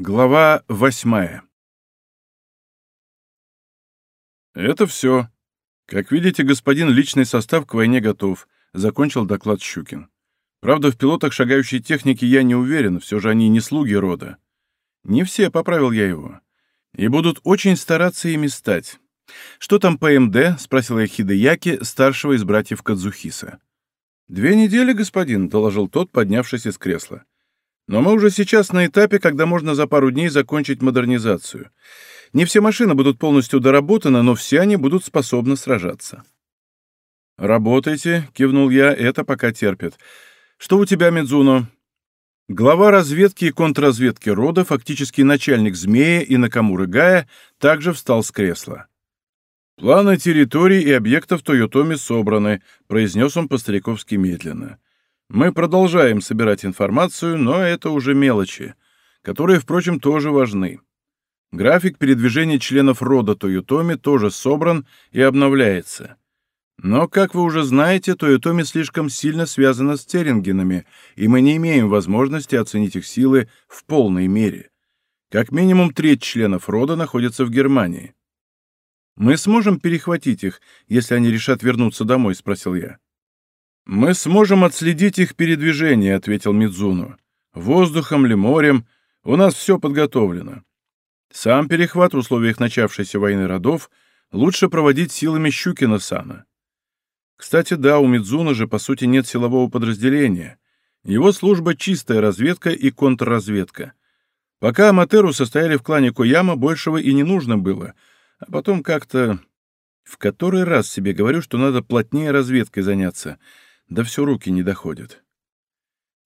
Глава восьмая «Это все. Как видите, господин личный состав к войне готов», — закончил доклад Щукин. «Правда, в пилотах шагающей техники я не уверен, все же они не слуги рода. Не все, поправил я его. И будут очень стараться ими стать. Что там по МД?» — спросил я Хидеяки, старшего из братьев Кадзухиса. «Две недели, господин», — доложил тот, поднявшись из кресла. «Но мы уже сейчас на этапе, когда можно за пару дней закончить модернизацию. Не все машины будут полностью доработаны, но все они будут способны сражаться». «Работайте», — кивнул я, — «это пока терпит. Что у тебя, Мидзуно?» Глава разведки и контрразведки рода, фактически начальник Змея и Накамуры Гая, также встал с кресла. «Планы территорий и объектов Тойотоми собраны», — произнес он по-стариковски медленно. «Мы продолжаем собирать информацию, но это уже мелочи, которые, впрочем, тоже важны. График передвижения членов рода Тойотоми тоже собран и обновляется. Но, как вы уже знаете, Тойотоми слишком сильно связана с Терингенами, и мы не имеем возможности оценить их силы в полной мере. Как минимум треть членов рода находится в Германии. «Мы сможем перехватить их, если они решат вернуться домой?» — спросил я. «Мы сможем отследить их передвижение», — ответил Мидзуну. «Воздухом ли, морем, у нас все подготовлено. Сам перехват в условиях начавшейся войны родов лучше проводить силами Щукина-сана. Кстати, да, у Мидзуна же, по сути, нет силового подразделения. Его служба — чистая разведка и контрразведка. Пока Аматеру состояли в клане Кояма, большего и не нужно было — а потом как-то... В который раз себе говорю, что надо плотнее разведкой заняться. Да все руки не доходят.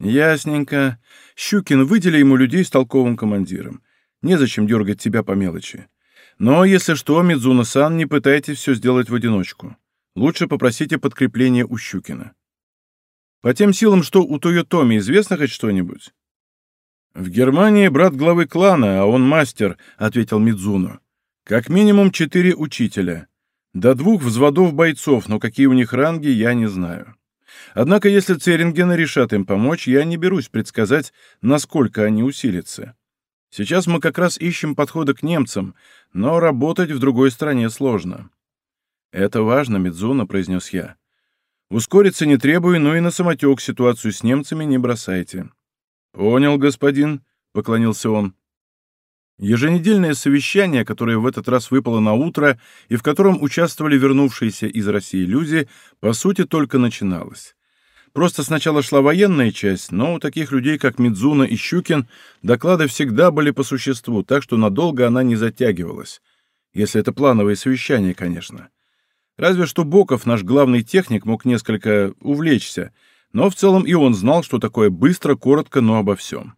Ясненько. Щукин, выдели ему людей с толковым командиром. Незачем дергать тебя по мелочи. Но, если что, Мидзуна-сан, не пытайтесь все сделать в одиночку. Лучше попросите подкрепления у Щукина. По тем силам, что у Тойотоми, известно хоть что-нибудь? «В Германии брат главы клана, а он мастер», — ответил Мидзуно. Как минимум четыре учителя. До двух взводов бойцов, но какие у них ранги, я не знаю. Однако, если Церингены решат им помочь, я не берусь предсказать, насколько они усилятся. Сейчас мы как раз ищем подходы к немцам, но работать в другой стране сложно. «Это важно, Мидзуна», — произнес я. «Ускориться не требую, но и на самотек ситуацию с немцами не бросайте». «Понял, господин», — поклонился он. Еженедельное совещание, которое в этот раз выпало на утро и в котором участвовали вернувшиеся из России люди, по сути только начиналось. Просто сначала шла военная часть, но у таких людей, как Мидзуна и Щукин, доклады всегда были по существу, так что надолго она не затягивалась. Если это плановое совещание, конечно. Разве что Боков, наш главный техник, мог несколько увлечься, но в целом и он знал, что такое быстро, коротко, но обо всем.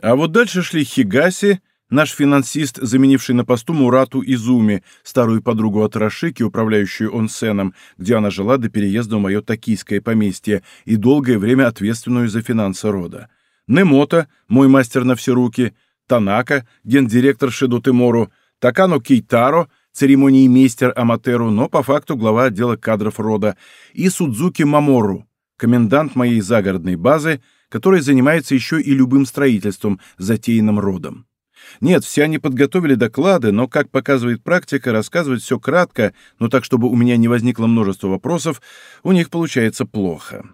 А вот дальше шли Хигаси, Наш финансист, заменивший на посту Мурату Изуми, старую подругу от Рашики, управляющую Онсеном, где она жила до переезда в мое токийское поместье и долгое время ответственную за финансы рода. Немото, мой мастер на все руки, Танака, гендиректор Шидо Тимору, Такано Кейтаро, церемонии мейстер Аматеру, но по факту глава отдела кадров рода, и Судзуки Мамору, комендант моей загородной базы, который занимается еще и любым строительством, затеянным родом. Нет, все они подготовили доклады, но, как показывает практика, рассказывать все кратко, но так, чтобы у меня не возникло множество вопросов, у них получается плохо.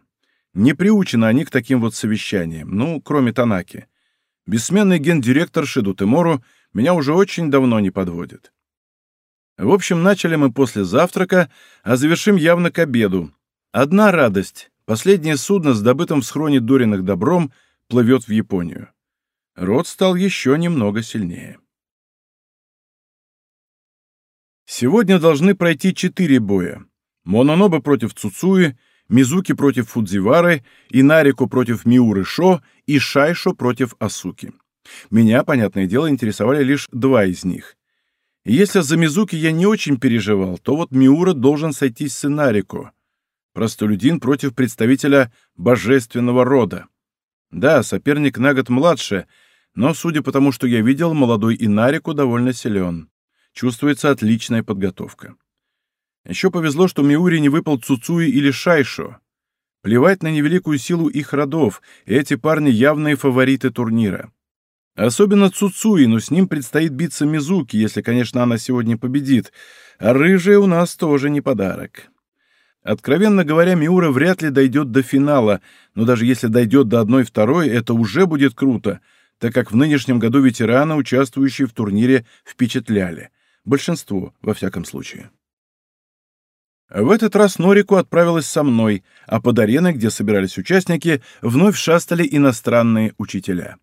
Не приучены они к таким вот совещаниям, ну, кроме Танаки. Бессменный гендиректор Шиду Тимору меня уже очень давно не подводит. В общем, начали мы после завтрака, а завершим явно к обеду. Одна радость. Последнее судно с добытым в схроне Дориных добром плывет в Японию. Рот стал еще немного сильнее. Сегодня должны пройти четыре боя. Мононоба против Цуцуи, Мизуки против Фудзивары, Инарико против Миуры Шо и Шайшо против Асуки. Меня, понятное дело, интересовали лишь два из них. если за Мизуки я не очень переживал, то вот Миура должен сойтись с Инарико. Простолюдин против представителя божественного рода. Да, соперник на год младше, но, судя по тому, что я видел, молодой Инарику довольно силен. Чувствуется отличная подготовка. Еще повезло, что Миури не выпал Цуцуи или Шайшо. Плевать на невеликую силу их родов, эти парни явные фавориты турнира. Особенно Цуцуи, но с ним предстоит биться Мизуки, если, конечно, она сегодня победит. А рыжая у нас тоже не подарок. Откровенно говоря, Миура вряд ли дойдет до финала, но даже если дойдет до одной-второй, это уже будет круто, так как в нынешнем году ветераны, участвующие в турнире, впечатляли. Большинство, во всяком случае. В этот раз Норику отправилась со мной, а под ареной, где собирались участники, вновь шастали иностранные учителя.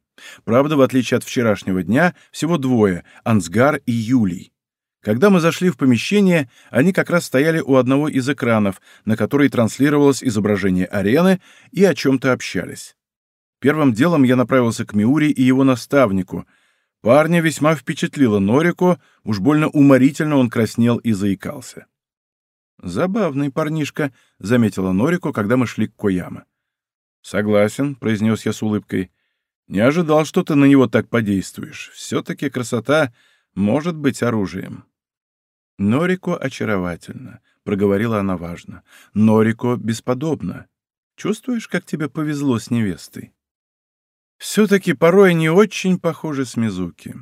Правда, в отличие от вчерашнего дня, всего двое — Ансгар и Юлий. Когда мы зашли в помещение, они как раз стояли у одного из экранов, на который транслировалось изображение арены, и о чем-то общались. Первым делом я направился к Миури и его наставнику. Парня весьма впечатлило Норико, уж больно уморительно он краснел и заикался. «Забавный парнишка», — заметила Норико, когда мы шли к Кояма. «Согласен», — произнес я с улыбкой. «Не ожидал, что ты на него так подействуешь. Все-таки красота может быть оружием». «Норико очаровательно», — проговорила она важно. «Норико бесподобно. Чувствуешь, как тебе повезло с невестой?» «Все-таки порой они очень похожи с Мизуки.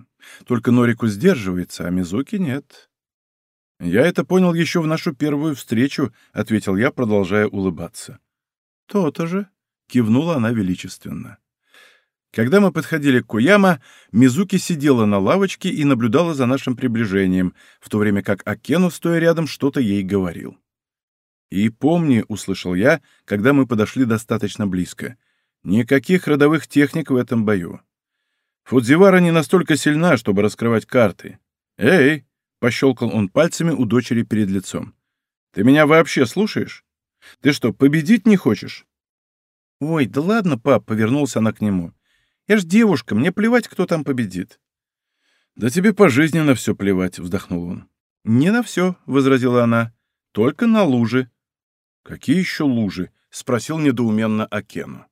Только Норику сдерживается, а Мизуки нет». «Я это понял еще в нашу первую встречу», — ответил я, продолжая улыбаться. «То-то же», — кивнула она величественно. Когда мы подходили к Куяма, Мизуки сидела на лавочке и наблюдала за нашим приближением, в то время как Акену, стоя рядом, что-то ей говорил. «И помни», — услышал я, когда мы подошли достаточно близко, — «никаких родовых техник в этом бою. Фудзивара не настолько сильна, чтобы раскрывать карты. Эй!» — пощелкал он пальцами у дочери перед лицом. «Ты меня вообще слушаешь? Ты что, победить не хочешь?» «Ой, да ладно, пап», — повернулся она к нему. «Я ж девушка, мне плевать, кто там победит». «Да тебе пожизненно все плевать», — вздохнул он. «Не на все», — возразила она. «Только на лужи». «Какие еще лужи?» — спросил недоуменно Акену.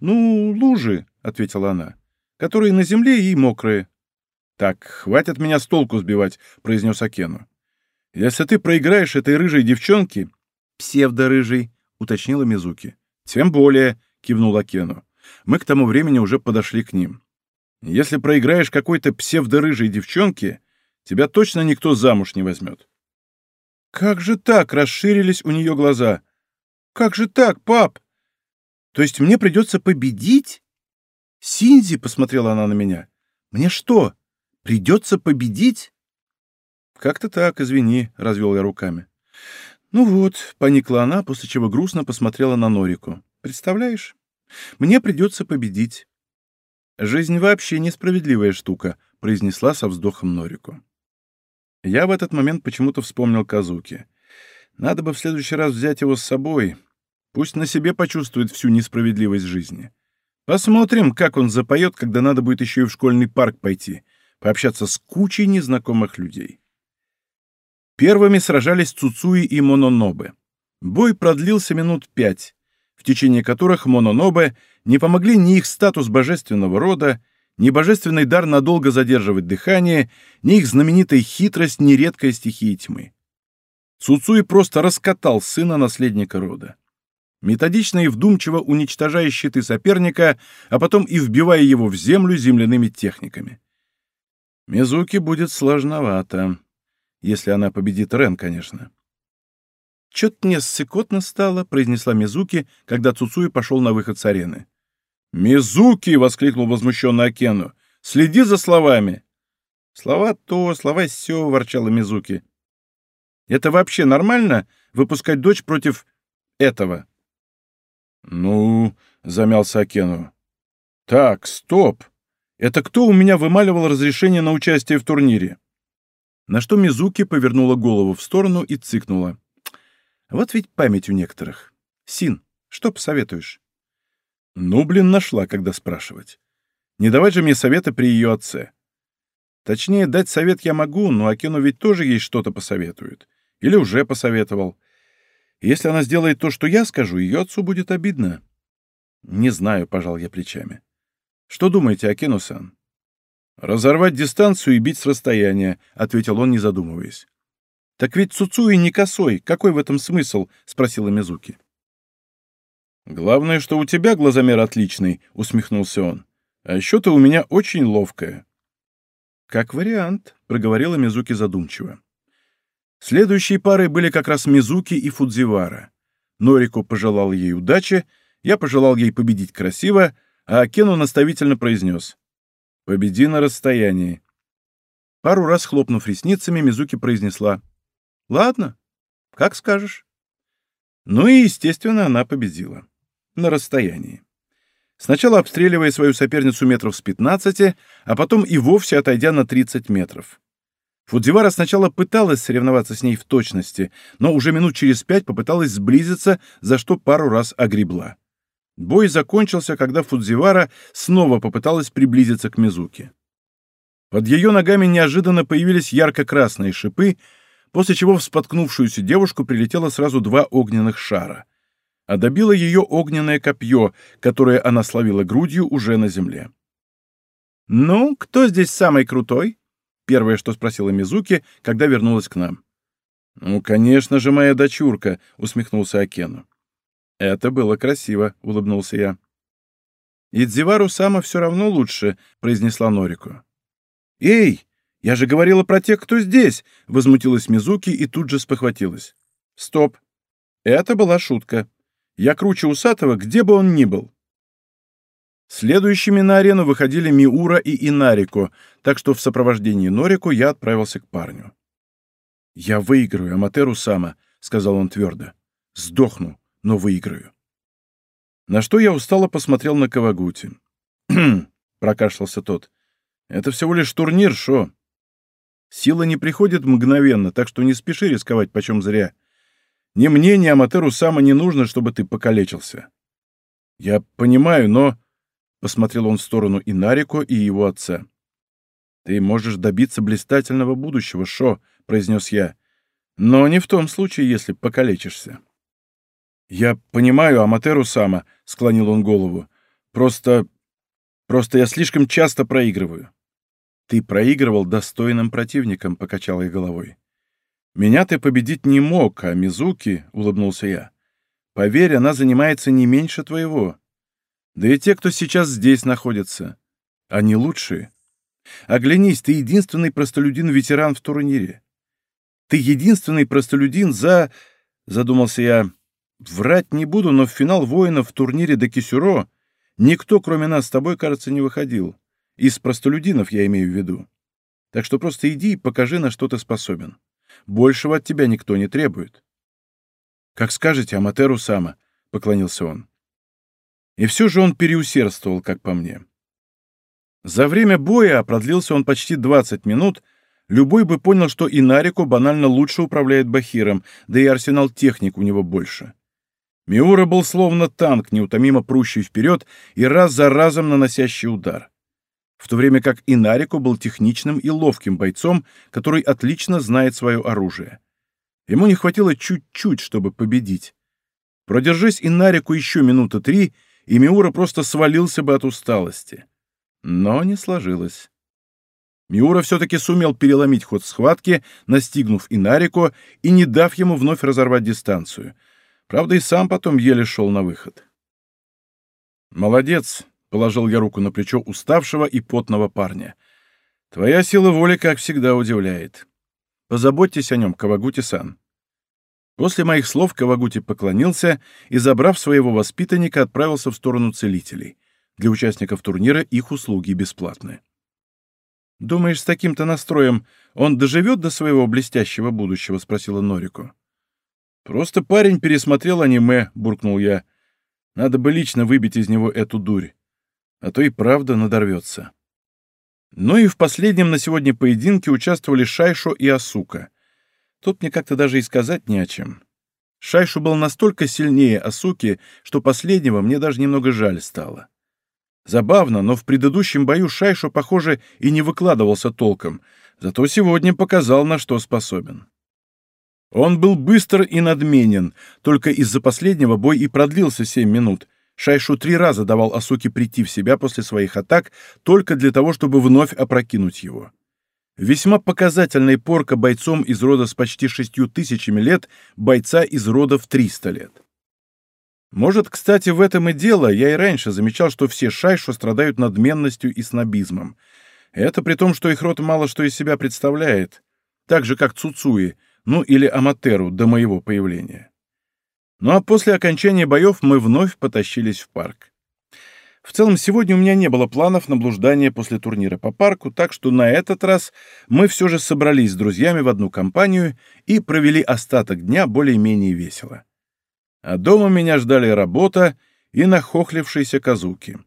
«Ну, лужи», — ответила она, — «которые на земле и мокрые». «Так, хватит меня с толку сбивать», — произнес Акену. «Если ты проиграешь этой рыжей девчонке...» «Псевдо-рыжей», — уточнила Мизуки. «Тем более», — кивнул Акену. Мы к тому времени уже подошли к ним. «Если проиграешь какой-то псевдо-рыжей девчонке, тебя точно никто замуж не возьмет». «Как же так?» — расширились у нее глаза. «Как же так, пап? То есть мне придется победить?» «Синзи», — посмотрела она на меня, — «мне что, Придется победить?» «Как-то так, извини», — развел я руками. «Ну вот», — поникла она, после чего грустно посмотрела на Норику. «Представляешь? Мне придется победить». «Жизнь вообще несправедливая штука», — произнесла со вздохом Норику. Я в этот момент почему-то вспомнил Казуки. Надо бы в следующий раз взять его с собой. Пусть на себе почувствует всю несправедливость жизни. Посмотрим, как он запоет, когда надо будет еще и в школьный парк пойти пообщаться с кучей незнакомых людей. Первыми сражались Цуцуи и Мононобе. Бой продлился минут пять, в течение которых Мононобе не помогли ни их статус божественного рода, ни божественный дар надолго задерживать дыхание, ни их знаменитая хитрость, ни редкая стихия тьмы. Цуцуи просто раскатал сына наследника рода. Методично и вдумчиво уничтожая щиты соперника, а потом и вбивая его в землю земляными техниками. Мизуки будет сложновато. Если она победит Рен, конечно. «Чё-то мне ссыкотно стало», — произнесла Мизуки, когда Цуцуи пошел на выход с арены. «Мизуки!» — воскликнул возмущенно Акену. «Следи за словами!» «Слова то, слова сё», — ворчала Мизуки. «Это вообще нормально — выпускать дочь против этого?» «Ну...» — замялся Акену. «Так, стоп!» Это кто у меня вымаливал разрешение на участие в турнире?» На что Мизуки повернула голову в сторону и цыкнула. «Вот ведь память у некоторых. Син, что посоветуешь?» «Ну, блин, нашла, когда спрашивать. Не давать же мне совета при ее отце. Точнее, дать совет я могу, но Акену ведь тоже ей что-то посоветует. Или уже посоветовал. Если она сделает то, что я скажу, ее отцу будет обидно». «Не знаю», — пожал я плечами. Что думаете, Акину-сан?» «Разорвать дистанцию и бить с расстояния», — ответил он, не задумываясь. «Так ведь Цуцуи не косой. Какой в этом смысл?» — спросила Мизуки. «Главное, что у тебя глазомер отличный», — усмехнулся он. А еще-то у меня очень ловкая». «Как вариант», — проговорила Мизуки задумчиво. Следующие пары были как раз Мизуки и Фудзивара. Норико пожелал ей удачи, я пожелал ей победить красиво, а Акену наставительно произнес «Победи на расстоянии». Пару раз хлопнув ресницами, Мизуки произнесла «Ладно, как скажешь». Ну и, естественно, она победила. На расстоянии. Сначала обстреливая свою соперницу метров с 15, а потом и вовсе отойдя на 30 метров. Фудзивара сначала пыталась соревноваться с ней в точности, но уже минут через пять попыталась сблизиться, за что пару раз огребла. Бой закончился, когда Фудзивара снова попыталась приблизиться к Мизуке. Под ее ногами неожиданно появились ярко-красные шипы, после чего в споткнувшуюся девушку прилетело сразу два огненных шара. А добило ее огненное копье, которое она словила грудью уже на земле. «Ну, кто здесь самый крутой?» — первое, что спросила Мизуки, когда вернулась к нам. «Ну, конечно же, моя дочурка», — усмехнулся Акену. «Это было красиво», — улыбнулся я. «Идзивару Сама все равно лучше», — произнесла Норику. «Эй, я же говорила про тех, кто здесь!» — возмутилась Мизуки и тут же спохватилась. «Стоп! Это была шутка. Я круче Усатого, где бы он ни был». Следующими на арену выходили Миура и Инарико, так что в сопровождении Норику я отправился к парню. «Я выиграю, Аматеру Сама», — сказал он твердо. «Сдохну, но выиграю». На что я устало посмотрел на Кавагути. «Хм», — прокашлялся тот. «Это всего лишь турнир, шо. Сила не приходит мгновенно, так что не спеши рисковать почем зря. Ни мне, ни Аматеру Сама не нужно, чтобы ты покалечился». «Я понимаю, но...» — посмотрел он в сторону и Нарико, и его отца. «Ты можешь добиться блистательного будущего, Шо», — произнес я. «Но не в том случае, если покалечишься». «Я понимаю, Аматеру Сама», — склонил он голову. «Просто... просто я слишком часто проигрываю». «Ты проигрывал достойным противникам», — покачал я головой. «Меня ты победить не мог, а Мизуки», — улыбнулся я. «Поверь, она занимается не меньше твоего. Да и те, кто сейчас здесь находится, они лучшие. Оглянись, ты единственный простолюдин-ветеран в турнире. Ты единственный простолюдин за...» — задумался я. Врать не буду, но в финал воинов в турнире до Кисюро никто, кроме нас с тобой, кажется, не выходил. Из простолюдинов я имею в виду. Так что просто иди и покажи, на что ты способен. Большего от тебя никто не требует. «Как скажете, Аматеру Сама», — поклонился он. И все же он переусердствовал, как по мне. За время боя, а продлился он почти 20 минут, любой бы понял, что Инарико банально лучше управляет Бахиром, да и арсенал техник у него больше. Миура был словно танк, неутомимо прущий вперед и раз за разом наносящий удар. В то время как Инарико был техничным и ловким бойцом, который отлично знает свое оружие. Ему не хватило чуть-чуть, чтобы победить. Продержись Инарику еще минуты три, и Миура просто свалился бы от усталости. Но не сложилось. Миура все-таки сумел переломить ход схватки, настигнув Инарико и не дав ему вновь разорвать дистанцию — Правда, и сам потом еле шел на выход. «Молодец», — положил я руку на плечо уставшего и потного парня. «Твоя сила воли, как всегда, удивляет. Позаботьтесь о нем, Кавагути-сан». После моих слов Кавагути поклонился и, забрав своего воспитанника, отправился в сторону целителей. Для участников турнира их услуги бесплатны. «Думаешь, с таким-то настроем он доживет до своего блестящего будущего?» — спросила Норику. «Просто парень пересмотрел аниме», — буркнул я. «Надо бы лично выбить из него эту дурь, а то и правда надорвется». Ну и в последнем на сегодня поединке участвовали Шайшо и Асука. Тут мне как-то даже и сказать не о чем. Шайшу был настолько сильнее Асуки, что последнего мне даже немного жаль стало. Забавно, но в предыдущем бою Шайшу, похоже, и не выкладывался толком, зато сегодня показал, на что способен. Он был быстр и надменен, только из-за последнего бой и продлился семь минут. Шайшу три раза давал Асуке прийти в себя после своих атак только для того, чтобы вновь опрокинуть его. Весьма показательная порка бойцом из рода с почти шестью тысячами лет, бойца из рода в триста лет. Может, кстати, в этом и дело, я и раньше замечал, что все шайшу страдают надменностью и снобизмом. Это при том, что их род мало что из себя представляет, так же, как Цуцуи, ну или Аматеру до моего появления. Ну а после окончания боев мы вновь потащились в парк. В целом, сегодня у меня не было планов на блуждание после турнира по парку, так что на этот раз мы все же собрались с друзьями в одну компанию и провели остаток дня более-менее весело. А дома меня ждали работа и нахохлившиеся казуки.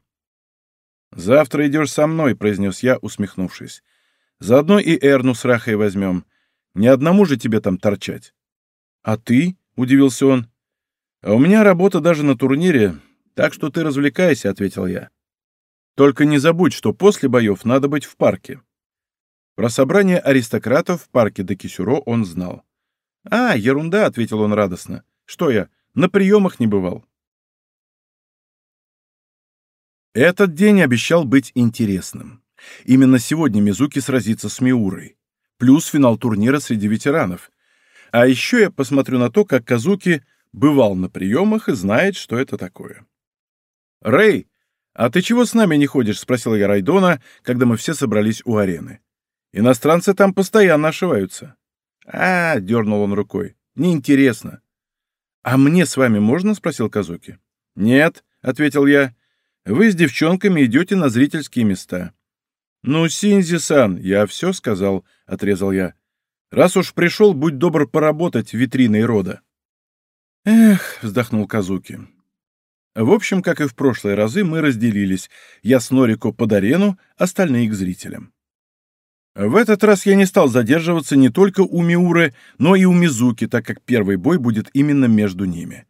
«Завтра идешь со мной», — произнес я, усмехнувшись. «Заодно и Эрну с Рахой возьмем. Не одному же тебе там торчать». «А ты?» — удивился он. «А у меня работа даже на турнире, так что ты развлекайся», — ответил я. «Только не забудь, что после боев надо быть в парке». Про собрание аристократов в парке Декисюро он знал. «А, ерунда», — ответил он радостно. «Что я, на приемах не бывал?» Этот день обещал быть интересным. Именно сегодня Мизуки сразится с Миурой. Плюс финал турнира среди ветеранов. А еще я посмотрю на то, как Казуки бывал на приемах и знает, что это такое. «Рэй, а ты чего с нами не ходишь?» — спросил я Райдона, когда мы все собрались у арены. «Иностранцы там постоянно ошиваются». «А, — дернул он рукой, — неинтересно». «А мне с вами можно?» — спросил Казуки. «Нет», — ответил я, — «вы с девчонками идете на зрительские места». «Ну, Синзи-сан, я все сказал», — отрезал я. «Раз уж пришел, будь добр поработать витриной рода». «Эх», — вздохнул Казуки, в общем, как и в прошлые разы, мы разделились. Я с Норико под арену, остальные к зрителям. В этот раз я не стал задерживаться не только у Миуры, но и у Мизуки, так как первый бой будет именно между ними.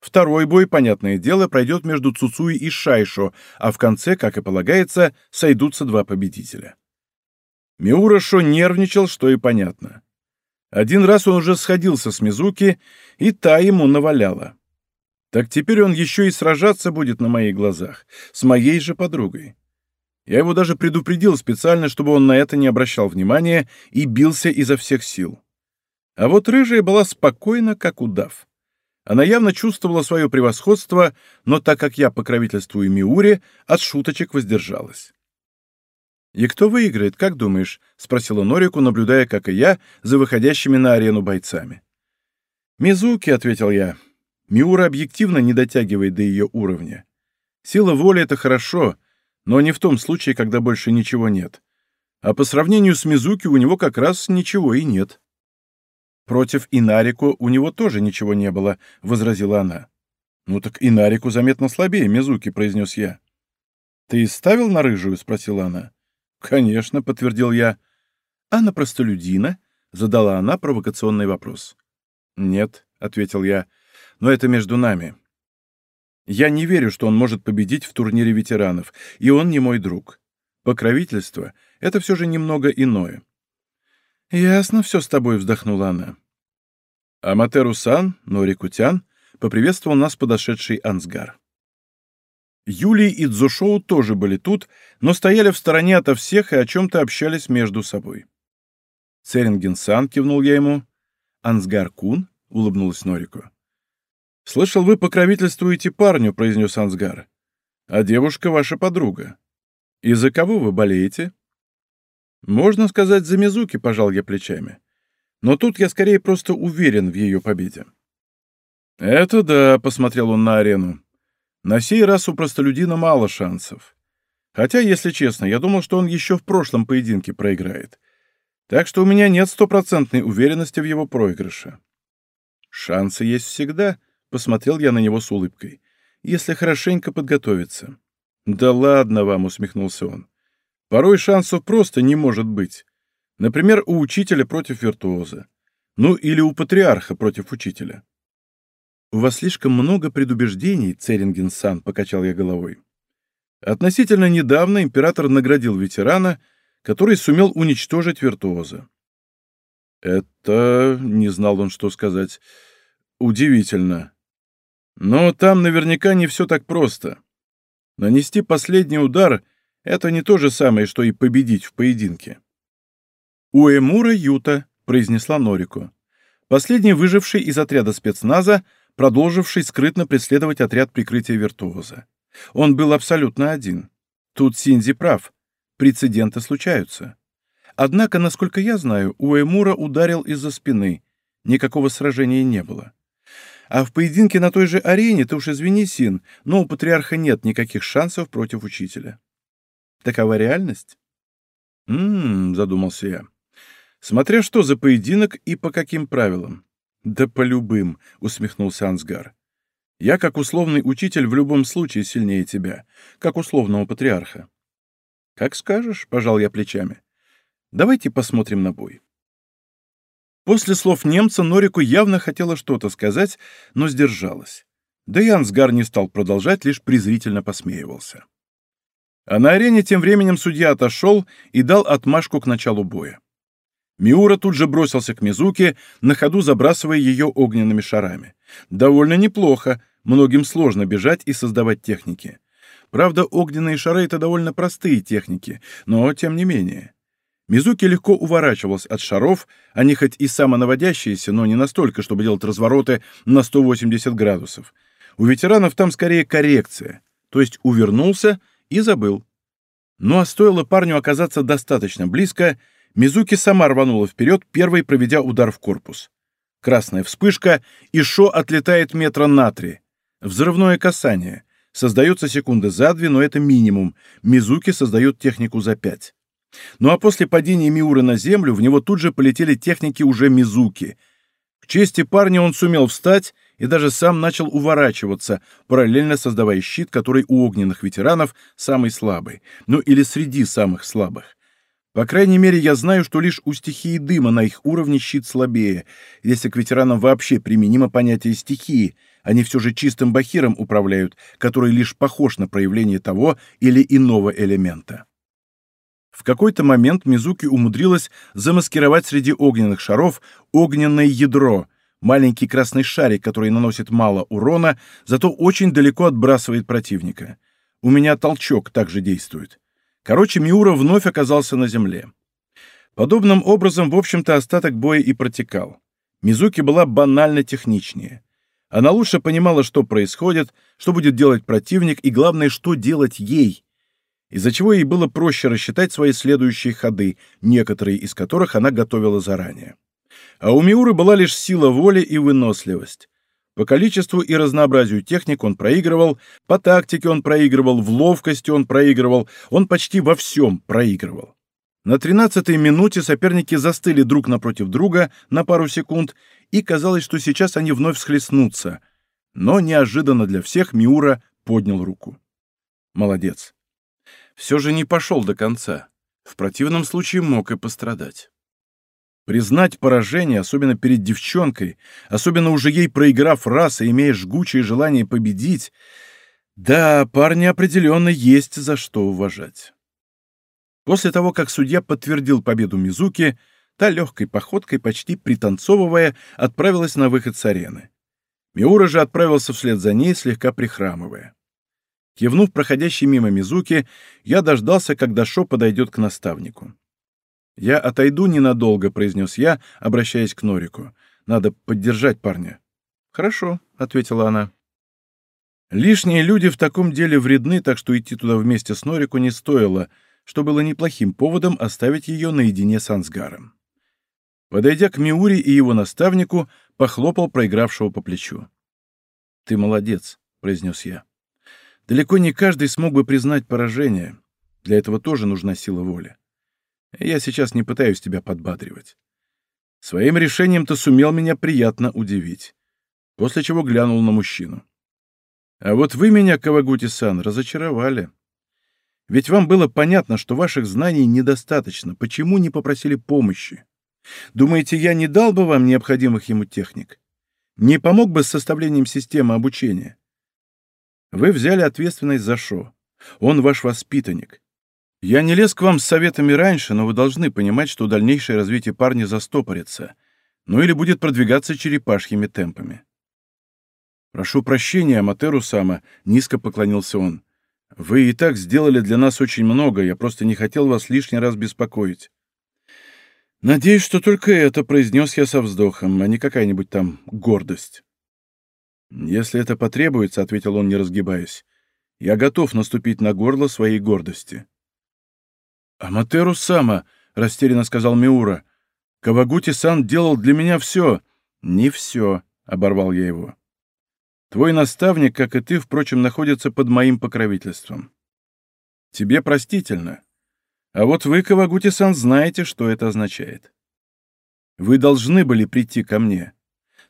Второй бой, понятное дело, пройдет между Цуцуи и Шайшо, а в конце, как и полагается, сойдутся два победителя. Миура Шо нервничал, что и понятно. Один раз он уже сходился с Мизуки, и та ему наваляла. Так теперь он еще и сражаться будет на моих глазах, с моей же подругой. Я его даже предупредил специально, чтобы он на это не обращал внимания и бился изо всех сил. А вот рыжая была спокойна, как удав. Она явно чувствовала свое превосходство, но так как я покровительствую Миуре, от шуточек воздержалась. «И кто выиграет, как думаешь?» — спросила Норику, наблюдая, как и я, за выходящими на арену бойцами. «Мизуки», — ответил я, Миура объективно не дотягивает до ее уровня. Сила воли — это хорошо, но не в том случае, когда больше ничего нет. А по сравнению с Мизуки у него как раз ничего и нет. «Против Инарику у него тоже ничего не было», — возразила она. «Ну так Инарику заметно слабее Мизуки», — произнес я. «Ты ставил на рыжую?» — спросила она. «Конечно», — подтвердил я. «А на простолюдина?» — задала она провокационный вопрос. «Нет», — ответил я, но это между нами. Я не верю, что он может победить в турнире ветеранов, и он не мой друг. Покровительство — это все же немного иное. «Ясно все с тобой», — вздохнула она. Аматеру-сан, Норикутян, поприветствовал нас подошедший Ансгар. Юлий и Дзушоу тоже были тут, но стояли в стороне ото всех и о чем-то общались между собой. Церинген-сан кивнул я ему. Ансгар-кун, — улыбнулась Норико. «Слышал, вы покровительствуете парню», — произнес Ансгар. «А девушка ваша подруга. И за кого вы болеете?» «Можно сказать, за Мизуки», — пожал я плечами. «Но тут я скорее просто уверен в ее победе». «Это да», — посмотрел он на арену. «На сей раз у простолюдина мало шансов. Хотя, если честно, я думал, что он еще в прошлом поединке проиграет. Так что у меня нет стопроцентной уверенности в его проигрыше». «Шансы есть всегда», Посмотрел я на него с улыбкой. «Если хорошенько подготовиться». «Да ладно вам», — усмехнулся он. «Порой шансов просто не может быть. Например, у учителя против виртуоза. Ну, или у патриарха против учителя». «У вас слишком много предубеждений, Церинген-сан», — покачал я головой. Относительно недавно император наградил ветерана, который сумел уничтожить виртуоза. «Это...» — не знал он, что сказать. «Удивительно. Но там наверняка не все так просто. Нанести последний удар — это не то же самое, что и победить в поединке. «Уэмура Юта», — произнесла Норико. Последний выживший из отряда спецназа, продолживший скрытно преследовать отряд прикрытия виртуоза. Он был абсолютно один. Тут Синзи прав. Прецеденты случаются. Однако, насколько я знаю, Уэмура ударил из-за спины. Никакого сражения не было. А в поединке на той же арене, ты уж извини, Син, но у патриарха нет никаких шансов против учителя. Такова реальность? «М-м-м», задумался я. «Смотря что за поединок и по каким правилам». «Да по любым», — усмехнулся Ансгар. «Я, как условный учитель, в любом случае сильнее тебя, как условного патриарха». «Как скажешь», — пожал я плечами. «Давайте посмотрим на бой». После слов немца Норику явно хотела что-то сказать, но сдержалась. Да и Ансгар не стал продолжать, лишь презрительно посмеивался. А на арене тем временем судья отошел и дал отмашку к началу боя. Миура тут же бросился к Мизуке, на ходу забрасывая ее огненными шарами. Довольно неплохо, многим сложно бежать и создавать техники. Правда, огненные шары — это довольно простые техники, но тем не менее. Мизуки легко уворачивался от шаров, они хоть и самонаводящиеся, но не настолько, чтобы делать развороты на 180 градусов. У ветеранов там скорее коррекция, то есть увернулся и забыл. Ну а стоило парню оказаться достаточно близко, Мизуки сама рванула вперед, первой проведя удар в корпус. Красная вспышка, и Шо отлетает метра на три. Взрывное касание. Создается секунды за две, но это минимум. Мизуки создает технику за пять. Ну а после падения Миуры на землю в него тут же полетели техники уже Мизуки. К чести парня он сумел встать и даже сам начал уворачиваться, параллельно создавая щит, который у огненных ветеранов самый слабый, ну или среди самых слабых. По крайней мере, я знаю, что лишь у стихии дыма на их уровне щит слабее, если к ветеранам вообще применимо понятие стихии, они все же чистым бахиром управляют, который лишь похож на проявление того или иного элемента. В какой-то момент Мизуки умудрилась замаскировать среди огненных шаров огненное ядро — Маленький красный шарик, который наносит мало урона, зато очень далеко отбрасывает противника. У меня толчок также действует. Короче, Миура вновь оказался на земле. Подобным образом, в общем-то, остаток боя и протекал. Мизуки была банально техничнее. Она лучше понимала, что происходит, что будет делать противник и, главное, что делать ей, из-за чего ей было проще рассчитать свои следующие ходы, некоторые из которых она готовила заранее. А у Миуры была лишь сила воли и выносливость. По количеству и разнообразию техник он проигрывал, по тактике он проигрывал, в ловкости он проигрывал, он почти во всем проигрывал. На тринадцатой минуте соперники застыли друг напротив друга на пару секунд, и казалось, что сейчас они вновь схлестнутся. Но неожиданно для всех Миура поднял руку. Молодец. Все же не пошел до конца. В противном случае мог и пострадать. Признать поражение, особенно перед девчонкой, особенно уже ей проиграв раз и имея жгучее желание победить, да, парня определенно есть за что уважать. После того, как судья подтвердил победу Мизуки, та легкой походкой, почти пританцовывая, отправилась на выход с арены. Миура же отправился вслед за ней, слегка прихрамывая. Кивнув проходящей мимо Мизуки, я дождался, когда Шо подойдет к наставнику. «Я отойду ненадолго», — произнес я, обращаясь к Норику. «Надо поддержать парня». «Хорошо», — ответила она. Лишние люди в таком деле вредны, так что идти туда вместе с Норику не стоило, что было неплохим поводом оставить ее наедине с Ансгаром. Подойдя к Миури и его наставнику, похлопал проигравшего по плечу. «Ты молодец», — произнес я. «Далеко не каждый смог бы признать поражение. Для этого тоже нужна сила воли. Я сейчас не пытаюсь тебя подбадривать. Своим решением ты сумел меня приятно удивить. После чего глянул на мужчину. А вот вы меня, Кавагути-сан, разочаровали. Ведь вам было понятно, что ваших знаний недостаточно. Почему не попросили помощи? Думаете, я не дал бы вам необходимых ему техник? Не помог бы с составлением системы обучения? Вы взяли ответственность за Шо. Он ваш воспитанник. Я не лез к вам с советами раньше, но вы должны понимать, что дальнейшее развитие парня застопорится, ну или будет продвигаться черепашьими темпами. «Прошу прощения, Аматеру Сама», — низко поклонился он. «Вы и так сделали для нас очень много, я просто не хотел вас лишний раз беспокоить». «Надеюсь, что только это», — произнес я со вздохом, а не какая-нибудь там гордость. «Если это потребуется», — ответил он, не разгибаясь, — «я готов наступить на горло своей гордости». «Аматеру Сама», — растерянно сказал Миура, — «Кавагути-сан делал для меня все». «Не все», — оборвал я его. «Твой наставник, как и ты, впрочем, находится под моим покровительством. Тебе простительно. А вот вы, Кавагути-сан, знаете, что это означает. Вы должны были прийти ко мне,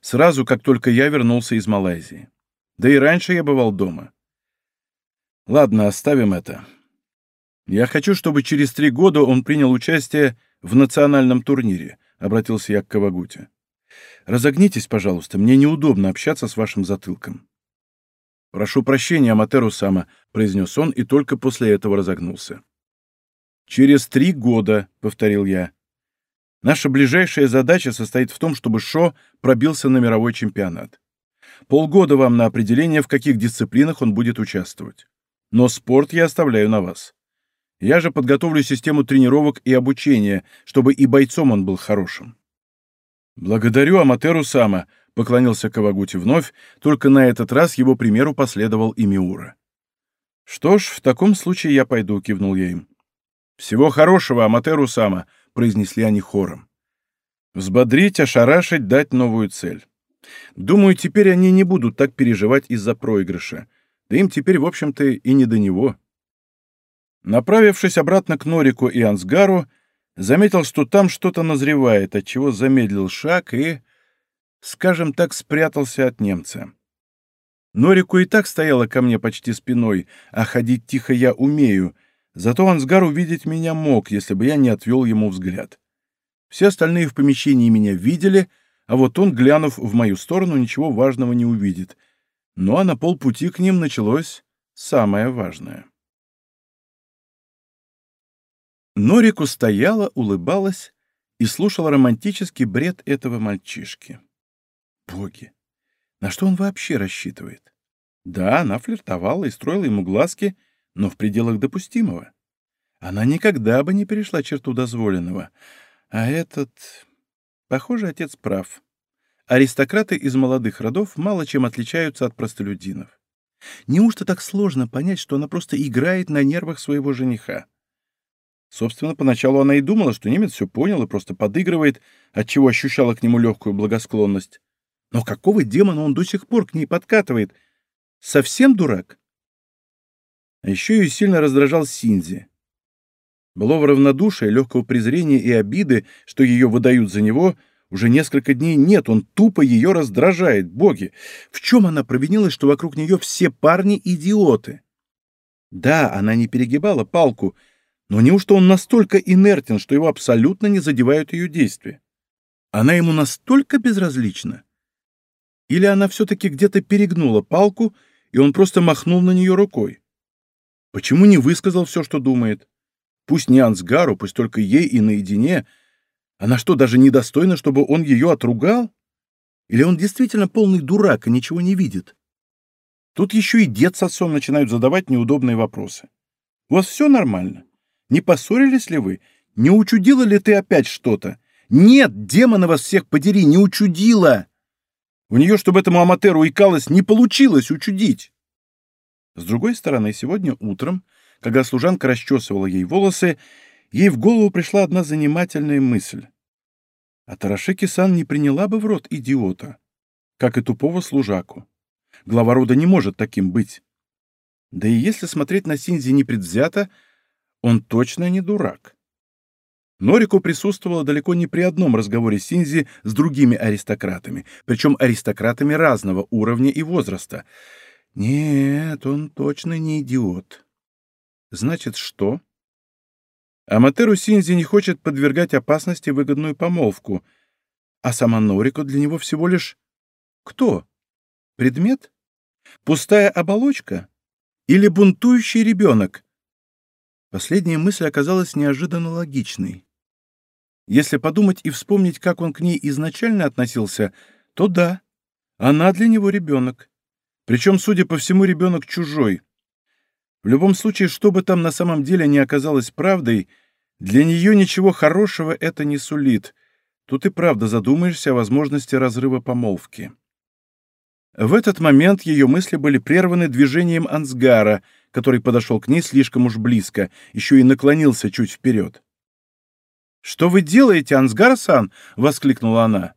сразу, как только я вернулся из Малайзии. Да и раньше я бывал дома. Ладно, оставим это. Я хочу, чтобы через три года он принял участие в национальном турнире, — обратился я к Кавагуте. Разогнитесь, пожалуйста, мне неудобно общаться с вашим затылком. «Прошу прощения, Аматеру-сама», — произнес он и только после этого разогнулся. «Через три года», — повторил я. «Наша ближайшая задача состоит в том, чтобы Шо пробился на мировой чемпионат. Полгода вам на определение, в каких дисциплинах он будет участвовать. Но спорт я оставляю на вас. Я же подготовлю систему тренировок и обучения, чтобы и бойцом он был хорошим». «Благодарю Аматеру-сама», — поклонился Кавагути вновь, только на этот раз его примеру последовал и Миура. «Что ж, в таком случае я пойду», — кивнул я им. «Всего хорошего, Аматеру-сама», — произнесли они хором. «Взбодрить, ошарашить, дать новую цель. Думаю, теперь они не будут так переживать из-за проигрыша. Да им теперь, в общем-то, и не до него». Направившись обратно к Норику и Ансгару, заметил, что там что-то назревает, отчего замедлил шаг и, скажем так, спрятался от немца. Норику и так стояла ко мне почти спиной, а ходить тихо я умею — Зато Ансгар увидеть меня мог, если бы я не отвел ему взгляд. Все остальные в помещении меня видели, а вот он, глянув в мою сторону, ничего важного не увидит. Ну а на полпути к ним началось самое важное. Норику стояла, улыбалась и слушала романтический бред этого мальчишки. Боги! На что он вообще рассчитывает? Да, она флиртовала и строила ему глазки — но в пределах допустимого. Она никогда бы не перешла черту дозволенного. А этот... Похоже, отец прав. Аристократы из молодых родов мало чем отличаются от простолюдинов. Неужто так сложно понять, что она просто играет на нервах своего жениха? Собственно, поначалу она и думала, что немец все понял и просто подыгрывает, отчего ощущала к нему легкую благосклонность. Но какого демона он до сих пор к ней подкатывает? Совсем дурак? А еще ее сильно раздражал Синзи. Было в равнодушие, легкого презрения и обиды, что ее выдают за него, уже несколько дней нет, он тупо ее раздражает, боги. В чем она провинилась, что вокруг нее все парни идиоты? Да, она не перегибала палку, но неужто он настолько инертен, что его абсолютно не задевают ее действия? Она ему настолько безразлична? Или она все-таки где-то перегнула палку, и он просто махнул на нее рукой? Почему не высказал все, что думает? Пусть не Ансгару, пусть только ей и наедине. Она что, даже недостойна, чтобы он ее отругал? Или он действительно полный дурак и ничего не видит? Тут еще и дед с отцом начинают задавать неудобные вопросы. У вас все нормально? Не поссорились ли вы? Не учудила ли ты опять что-то? Нет, демона вас всех подери, не учудила! У нее, чтобы этому Аматеру икалось, не получилось учудить. С другой стороны, сегодня утром, когда служанка расчесывала ей волосы, ей в голову пришла одна занимательная мысль. А Тарашеки-сан не приняла бы в рот идиота, как и тупого служаку. Глава рода не может таким быть. Да и если смотреть на Синзи непредвзято, он точно не дурак. Норику присутствовала далеко не при одном разговоре Синзи с другими аристократами, причем аристократами разного уровня и возраста — нет, он точно не идиот. Значит, что? Аматеру Синзи не хочет подвергать опасности выгодную помолвку, а сама Норико для него всего лишь... Кто? Предмет? Пустая оболочка? Или бунтующий ребенок? Последняя мысль оказалась неожиданно логичной. Если подумать и вспомнить, как он к ней изначально относился, то да, она для него ребенок. Причем, судя по всему, ребенок чужой. В любом случае, что бы там на самом деле не оказалось правдой, для нее ничего хорошего это не сулит. Тут и правда задумаешься о возможности разрыва помолвки. В этот момент ее мысли были прерваны движением Ансгара, который подошел к ней слишком уж близко, еще и наклонился чуть вперед. «Что вы делаете, Ансгар-сан?» — воскликнула она.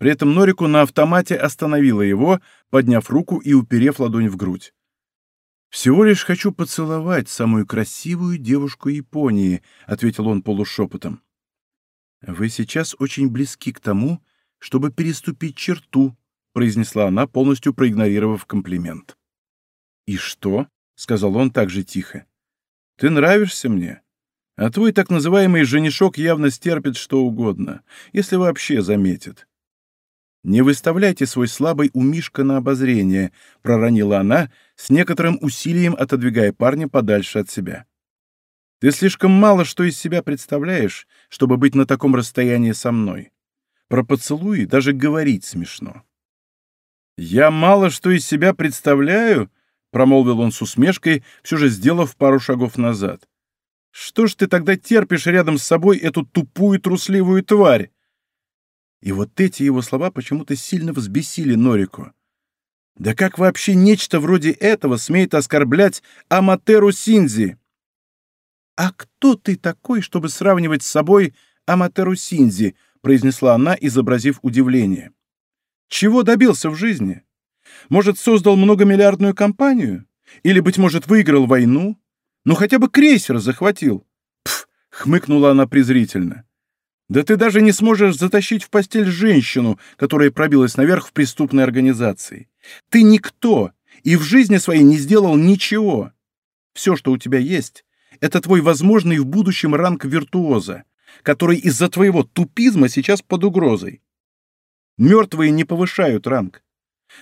При этом Норику на автомате остановила его, подняв руку и уперев ладонь в грудь. «Всего лишь хочу поцеловать самую красивую девушку Японии», — ответил он полушепотом. «Вы сейчас очень близки к тому, чтобы переступить черту», — произнесла она, полностью проигнорировав комплимент. «И что?» — сказал он также тихо. «Ты нравишься мне, а твой так называемый женишок явно стерпит что угодно, если вообще заметит. «Не выставляйте свой слабый умишка на обозрение», — проронила она, с некоторым усилием отодвигая парня подальше от себя. «Ты слишком мало что из себя представляешь, чтобы быть на таком расстоянии со мной. Про поцелуи даже говорить смешно». «Я мало что из себя представляю», — промолвил он с усмешкой, все же сделав пару шагов назад. «Что ж ты тогда терпишь рядом с собой эту тупую трусливую тварь?» И вот эти его слова почему-то сильно взбесили Норику. Да как вообще нечто вроде этого смеет оскорблять Аматеру Синзи? «А кто ты такой, чтобы сравнивать с собой Аматеру Синзи?» произнесла она, изобразив удивление. «Чего добился в жизни? Может, создал многомиллиардную компанию? Или, быть может, выиграл войну? Ну, хотя бы крейсер захватил?» «Пф!» — хмыкнула она презрительно. Да ты даже не сможешь затащить в постель женщину, которая пробилась наверх в преступной организации. Ты никто и в жизни своей не сделал ничего. Все, что у тебя есть, это твой возможный в будущем ранг виртуоза, который из-за твоего тупизма сейчас под угрозой. Мертвые не повышают ранг.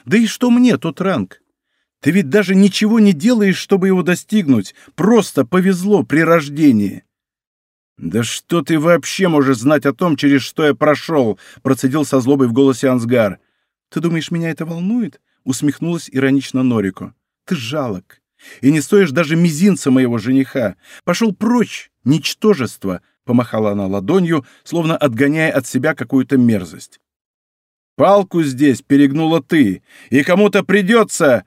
Да и что мне тот ранг? Ты ведь даже ничего не делаешь, чтобы его достигнуть. Просто повезло при рождении. «Да что ты вообще можешь знать о том, через что я прошел?» — процедил со злобой в голосе Ансгар. «Ты думаешь, меня это волнует?» — усмехнулась иронично Норику. «Ты жалок. И не стоишь даже мизинца моего жениха. Пошел прочь, ничтожество!» — помахала она ладонью, словно отгоняя от себя какую-то мерзость. «Палку здесь перегнула ты, и кому-то придется...»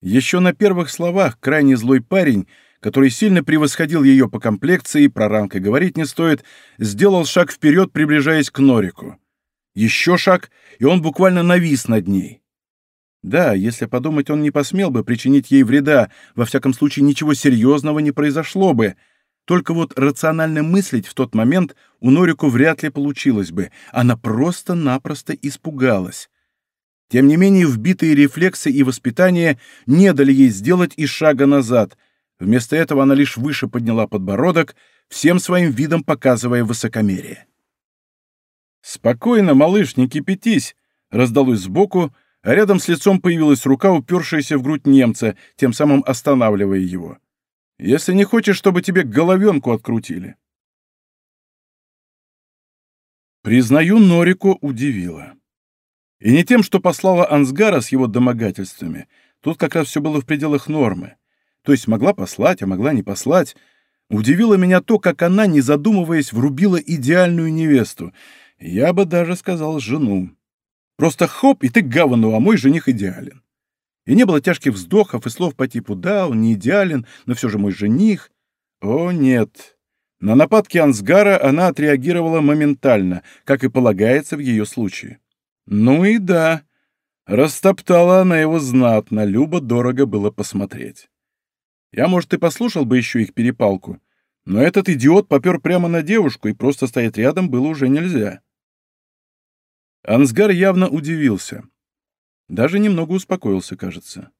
Еще на первых словах крайне злой парень который сильно превосходил ее по комплекции, про ранг и говорить не стоит, сделал шаг вперед, приближаясь к Норику. Еще шаг, и он буквально навис над ней. Да, если подумать, он не посмел бы причинить ей вреда, во всяком случае ничего серьезного не произошло бы. Только вот рационально мыслить в тот момент у Норику вряд ли получилось бы. Она просто-напросто испугалась. Тем не менее, вбитые рефлексы и воспитание не дали ей сделать и шага назад — Вместо этого она лишь выше подняла подбородок, всем своим видом показывая высокомерие. «Спокойно, малыш, не кипятись!» — раздалось сбоку, а рядом с лицом появилась рука, упершаяся в грудь немца, тем самым останавливая его. «Если не хочешь, чтобы тебе головенку открутили». Признаю, Норику удивило. И не тем, что послала Ансгара с его домогательствами. Тут как раз все было в пределах нормы. То есть могла послать, а могла не послать. Удивило меня то, как она, не задумываясь, врубила идеальную невесту. Я бы даже сказал жену. Просто хоп, и ты гавану, а мой жених идеален. И не было тяжких вздохов и слов по типу «да, он не идеален, но все же мой жених». О, нет. На нападки Ансгара она отреагировала моментально, как и полагается в ее случае. Ну и да, растоптала она его знатно, любо дорого было посмотреть. Я, может, и послушал бы еще их перепалку, но этот идиот попер прямо на девушку, и просто стоять рядом было уже нельзя. Ансгар явно удивился. Даже немного успокоился, кажется.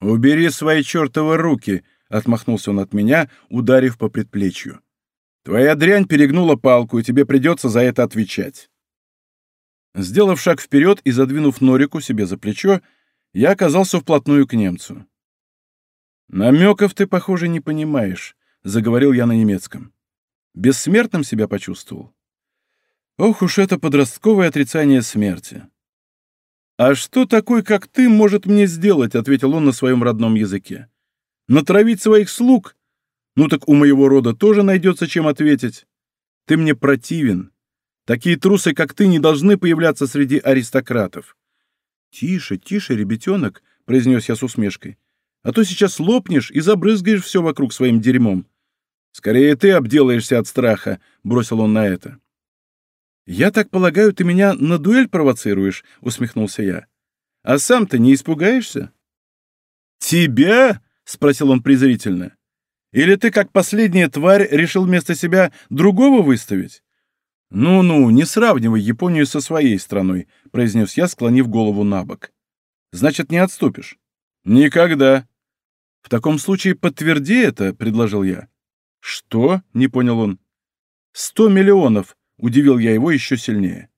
«Убери свои чертовы руки!» — отмахнулся он от меня, ударив по предплечью. «Твоя дрянь перегнула палку, и тебе придется за это отвечать». Сделав шаг вперед и задвинув Норику себе за плечо, я оказался вплотную к немцу. «Намеков ты, похоже, не понимаешь», — заговорил я на немецком. «Бессмертным себя почувствовал?» «Ох уж это подростковое отрицание смерти!» «А что такой, как ты, может мне сделать?» — ответил он на своем родном языке. «Натравить своих слуг? Ну так у моего рода тоже найдется чем ответить. Ты мне противен. Такие трусы, как ты, не должны появляться среди аристократов. «Тише, тише, ребятенок», — произнес я с усмешкой. «А то сейчас лопнешь и забрызгаешь все вокруг своим дерьмом». «Скорее ты обделаешься от страха», — бросил он на это. «Я так полагаю, ты меня на дуэль провоцируешь?» — усмехнулся я. «А сам-то не испугаешься?» «Тебя?» — спросил он презрительно. «Или ты, как последняя тварь, решил вместо себя другого выставить?» «Ну-ну, не сравнивай Японию со своей страной», — произнес я, склонив голову на бок. «Значит, не отступишь?» «Никогда». «В таком случае подтверди это», — предложил я. «Что?» — не понял он. «Сто миллионов», — удивил я его еще сильнее.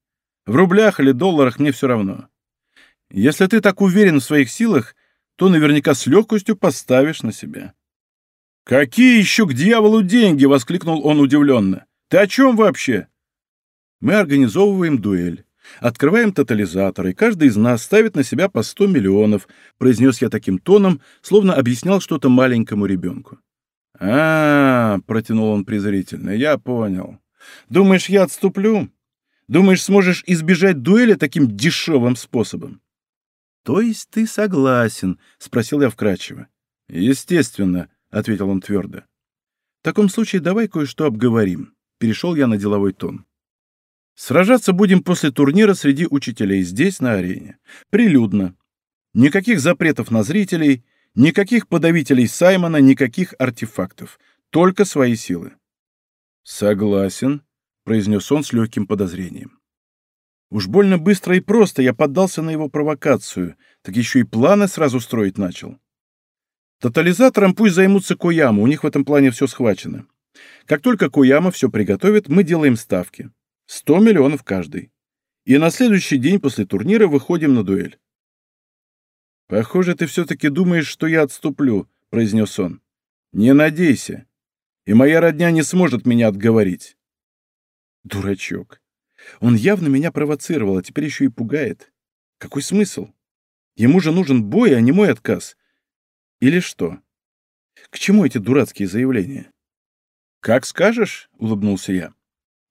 «В рублях или долларах мне все равно. Если ты так уверен в своих силах, то наверняка с легкостью поставишь на себя». «Какие еще к дьяволу деньги?» — воскликнул он удивленно. «Ты о чем вообще?» Мы организовываем дуэль. Открываем тотализатор, и каждый из нас ставит на себя по 100 миллионов, произнес я таким тоном, словно объяснял что-то маленькому ребенку. а, -а, -а протянул он презрительно, — я понял. Думаешь, я отступлю? Думаешь, сможешь избежать дуэли таким дешевым способом? — То есть ты согласен? — спросил я вкратчиво. — Естественно, — ответил он твердо. — В таком случае давай кое-что обговорим. Перешел я на деловой тон. Сражаться будем после турнира среди учителей здесь, на арене. Прилюдно. Никаких запретов на зрителей, никаких подавителей Саймона, никаких артефактов. Только свои силы. «Согласен», — произнес он с легким подозрением. Уж больно быстро и просто я поддался на его провокацию, так еще и планы сразу строить начал. Тотализатором пусть займутся Кояма, у них в этом плане все схвачено. Как только Кояма все приготовит, мы делаем ставки. Сто миллионов каждый. И на следующий день после турнира выходим на дуэль. «Похоже, ты все-таки думаешь, что я отступлю», — произнес он. «Не надейся. И моя родня не сможет меня отговорить». Дурачок. Он явно меня провоцировал, а теперь еще и пугает. Какой смысл? Ему же нужен бой, а не мой отказ. Или что? К чему эти дурацкие заявления? «Как скажешь», — улыбнулся я.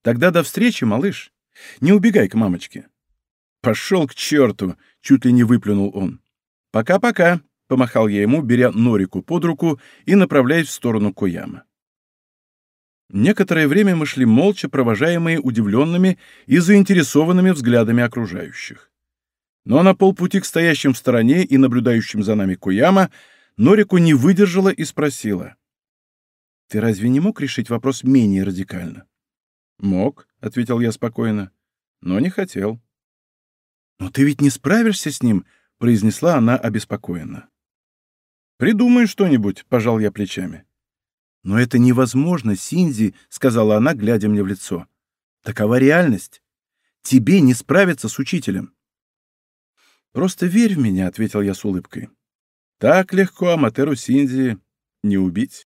Тогда до встречи, малыш. Не убегай к мамочке. Пошел к черту, чуть ли не выплюнул он. Пока-пока, помахал я ему, беря Норику под руку и направляясь в сторону Кояма. Некоторое время мы шли молча, провожаемые удивленными и заинтересованными взглядами окружающих. Но на полпути к стоящим в стороне и наблюдающим за нами Куяма Норику не выдержала и спросила. «Ты разве не мог решить вопрос менее радикально?» «Мог», — ответил я спокойно, — «но не хотел». «Но ты ведь не справишься с ним», — произнесла она обеспокоенно. «Придумай что-нибудь», — пожал я плечами. «Но это невозможно, Синзи», — сказала она, глядя мне в лицо. «Такова реальность. Тебе не справиться с учителем». «Просто верь в меня», — ответил я с улыбкой. «Так легко Аматеру Синзи не убить».